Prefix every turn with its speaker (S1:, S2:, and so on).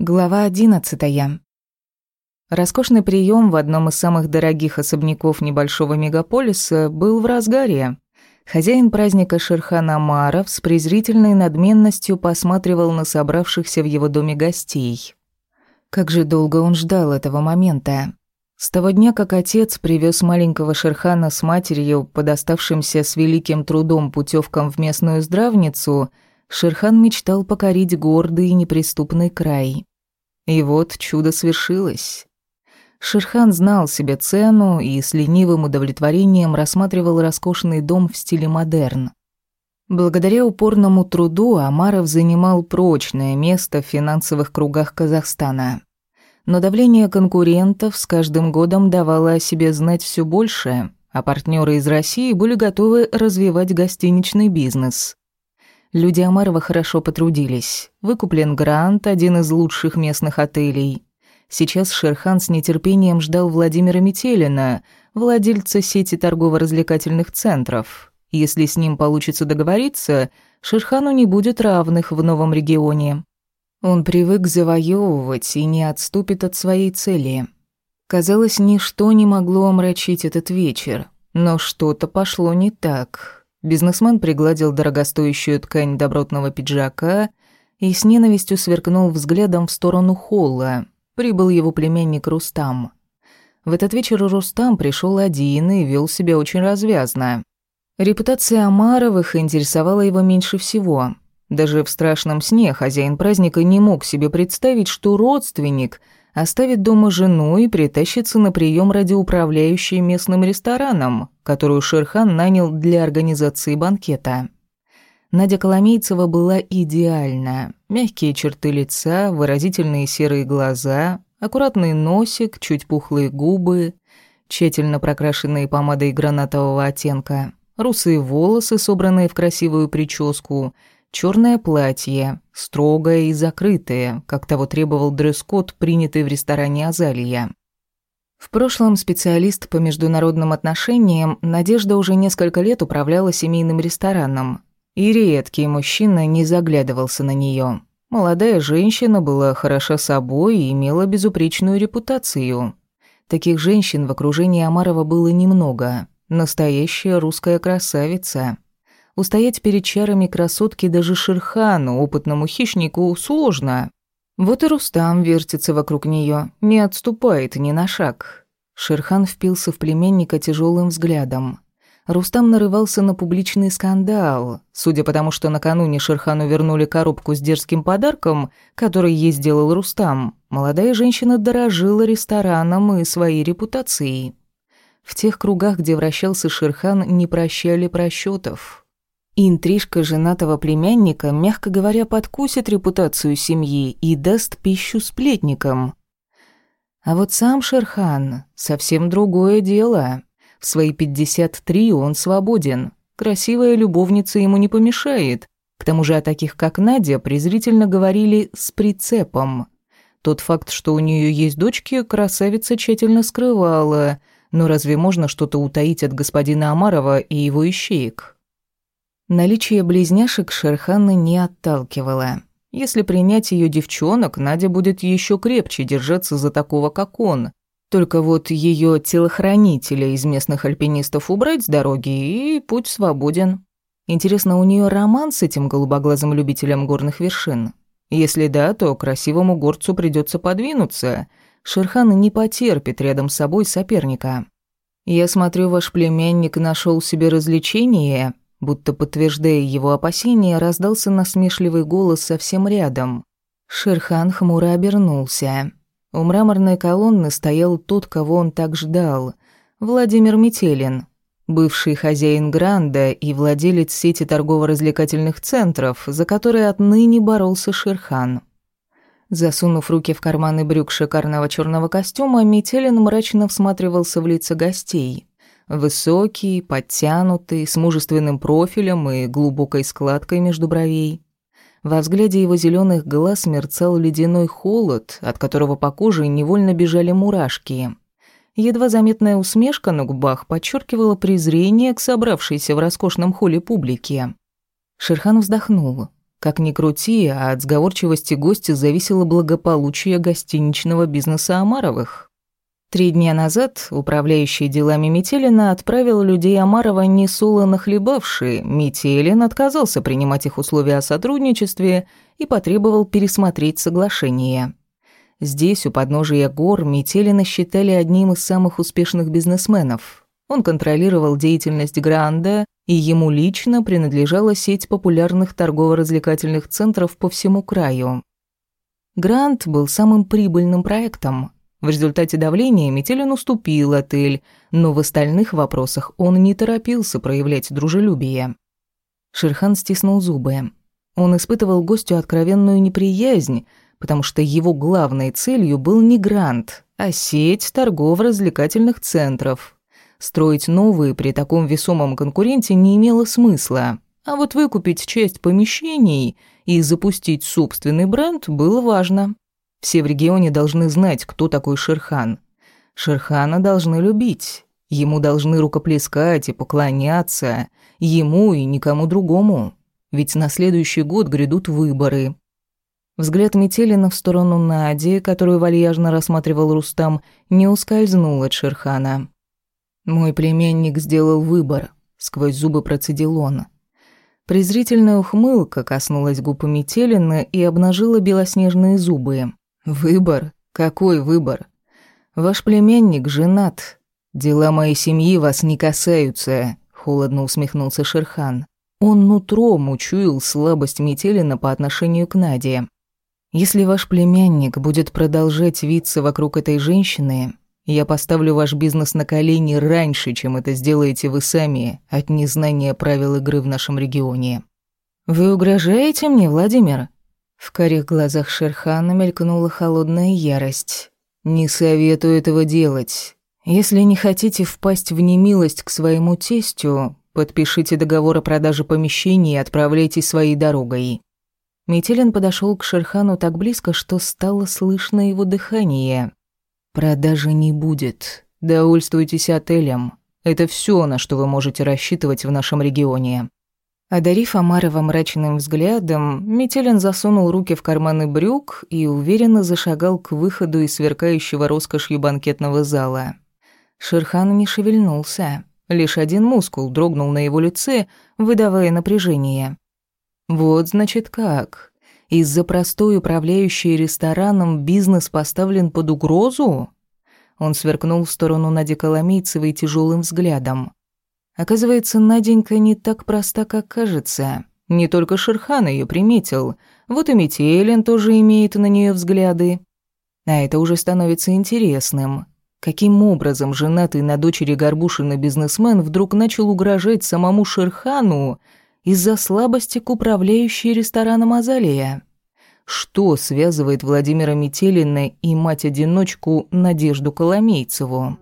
S1: Глава одиннадцатая. Роскошный прием в одном из самых дорогих особняков небольшого мегаполиса был в разгаре. Хозяин праздника Шерхан Амаров с презрительной надменностью посматривал на собравшихся в его доме гостей. Как же долго он ждал этого момента. С того дня, как отец привез маленького Шерхана с матерью, под оставшимся с великим трудом путевкам в местную здравницу, Шерхан мечтал покорить гордый и неприступный край. И вот чудо свершилось. Шерхан знал себе цену и с ленивым удовлетворением рассматривал роскошный дом в стиле модерн. Благодаря упорному труду Амаров занимал прочное место в финансовых кругах Казахстана. Но давление конкурентов с каждым годом давало о себе знать все больше, а партнеры из России были готовы развивать гостиничный бизнес. Люди Амарова хорошо потрудились. Выкуплен грант, один из лучших местных отелей. Сейчас Шерхан с нетерпением ждал Владимира Метелина, владельца сети торгово-развлекательных центров. Если с ним получится договориться, Шерхану не будет равных в новом регионе. Он привык завоевывать и не отступит от своей цели. Казалось, ничто не могло омрачить этот вечер, но что-то пошло не так. Бизнесмен пригладил дорогостоящую ткань добротного пиджака и с ненавистью сверкнул взглядом в сторону холла. Прибыл его племянник Рустам. В этот вечер Рустам пришел один и вел себя очень развязно. Репутация Амаровых интересовала его меньше всего. Даже в страшном сне хозяин праздника не мог себе представить, что родственник – оставит дома жену и притащится на прием ради управляющей местным рестораном, которую Шерхан нанял для организации банкета. Надя Коломейцева была идеальна. Мягкие черты лица, выразительные серые глаза, аккуратный носик, чуть пухлые губы, тщательно прокрашенные помадой гранатового оттенка, русые волосы, собранные в красивую прическу — Черное платье, строгое и закрытое, как того требовал дресс-код, принятый в ресторане «Азалия». В прошлом специалист по международным отношениям Надежда уже несколько лет управляла семейным рестораном, и редкий мужчина не заглядывался на нее. Молодая женщина была хороша собой и имела безупречную репутацию. Таких женщин в окружении Амарова было немного. Настоящая русская красавица. Устоять перед чарами красотки даже Шерхану, опытному хищнику, сложно. Вот и Рустам вертится вокруг нее, не отступает ни на шаг. Шерхан впился в племянника тяжелым взглядом. Рустам нарывался на публичный скандал. Судя по тому, что накануне Шерхану вернули коробку с дерзким подарком, который ей сделал Рустам, молодая женщина дорожила рестораном и своей репутацией. В тех кругах, где вращался Шерхан, не прощали просчетов. Интрижка женатого племянника, мягко говоря, подкусит репутацию семьи и даст пищу сплетникам. А вот сам Шерхан — совсем другое дело. В свои 53 он свободен. Красивая любовница ему не помешает. К тому же о таких, как Надя, презрительно говорили «с прицепом». Тот факт, что у нее есть дочки, красавица тщательно скрывала. Но разве можно что-то утаить от господина Амарова и его ищеек? Наличие близняшек Шерхана не отталкивало. Если принять ее девчонок, Надя будет еще крепче держаться за такого, как он. Только вот ее телохранителя из местных альпинистов убрать с дороги, и путь свободен. Интересно, у нее роман с этим голубоглазым любителем горных вершин? Если да, то красивому горцу придется подвинуться. Шерхан не потерпит рядом с собой соперника. Я смотрю, ваш племянник нашел себе развлечение, Будто подтверждая его опасения, раздался насмешливый голос совсем рядом. Шерхан хмуро обернулся. У мраморной колонны стоял тот, кого он так ждал. Владимир Метелин, бывший хозяин Гранда и владелец сети торгово-развлекательных центров, за который отныне боролся Шерхан. Засунув руки в карманы брюк шикарного черного костюма, Метелин мрачно всматривался в лица гостей. Высокий, подтянутый, с мужественным профилем и глубокой складкой между бровей. Во взгляде его зеленых глаз мерцал ледяной холод, от которого по коже невольно бежали мурашки. Едва заметная усмешка на губах подчеркивала презрение к собравшейся в роскошном холле публике. Шерхан вздохнул. Как ни крути, а от сговорчивости гостя зависело благополучие гостиничного бизнеса Амаровых. Три дня назад управляющий делами Метелина отправил людей Амарова несолоно хлебавшие. Метелин отказался принимать их условия о сотрудничестве и потребовал пересмотреть соглашение. Здесь, у подножия гор, Метелина считали одним из самых успешных бизнесменов. Он контролировал деятельность Гранда, и ему лично принадлежала сеть популярных торгово-развлекательных центров по всему краю. Грант был самым прибыльным проектом. В результате давления Метелин уступил отель, но в остальных вопросах он не торопился проявлять дружелюбие. Шерхан стиснул зубы. Он испытывал гостю откровенную неприязнь, потому что его главной целью был не грант, а сеть торгово-развлекательных центров, Строить новые при таком весомом конкуренте не имело смысла, а вот выкупить часть помещений и запустить собственный бренд было важно. Все в регионе должны знать, кто такой Шерхан. Шерхана должны любить, ему должны рукоплескать и поклоняться, ему и никому другому. Ведь на следующий год грядут выборы. Взгляд Метелина в сторону Нади, которую вальяжно рассматривал Рустам, не ускользнул от Шерхана. Мой племянник сделал выбор, сквозь зубы процедил он. Презрительная ухмылка коснулась губ Метелина и обнажила белоснежные зубы. Выбор? Какой выбор? Ваш племянник женат. Дела моей семьи вас не касаются, холодно усмехнулся Шерхан. Он нутром учуял слабость Метелина по отношению к Наде. Если ваш племянник будет продолжать виться вокруг этой женщины, я поставлю ваш бизнес на колени раньше, чем это сделаете вы сами от незнания правил игры в нашем регионе. Вы угрожаете мне, Владимир? В карих глазах Шерхана мелькнула холодная ярость. Не советую этого делать. Если не хотите впасть в немилость к своему тестю, подпишите договор о продаже помещений и отправляйтесь своей дорогой. Метелин подошел к Шерхану так близко, что стало слышно его дыхание. Продажи не будет. Довольствуйтесь отелем. Это все, на что вы можете рассчитывать в нашем регионе. Одарив Амарова мрачным взглядом, Метелин засунул руки в карманы брюк и уверенно зашагал к выходу из сверкающего роскошью банкетного зала. Шерхан не шевельнулся. Лишь один мускул дрогнул на его лице, выдавая напряжение. Вот значит как. Из-за простой управляющей рестораном бизнес поставлен под угрозу? Он сверкнул в сторону Нади Коломейцевой тяжелым взглядом. Оказывается, Наденька не так проста, как кажется. Не только Шерхан ее приметил. Вот и Метелин тоже имеет на нее взгляды. А это уже становится интересным. Каким образом женатый на дочери Горбушина бизнесмен вдруг начал угрожать самому Шерхану, из-за слабости к управляющей рестораном Азалия. Что связывает Владимира Метелина и мать-одиночку Надежду Коломейцеву?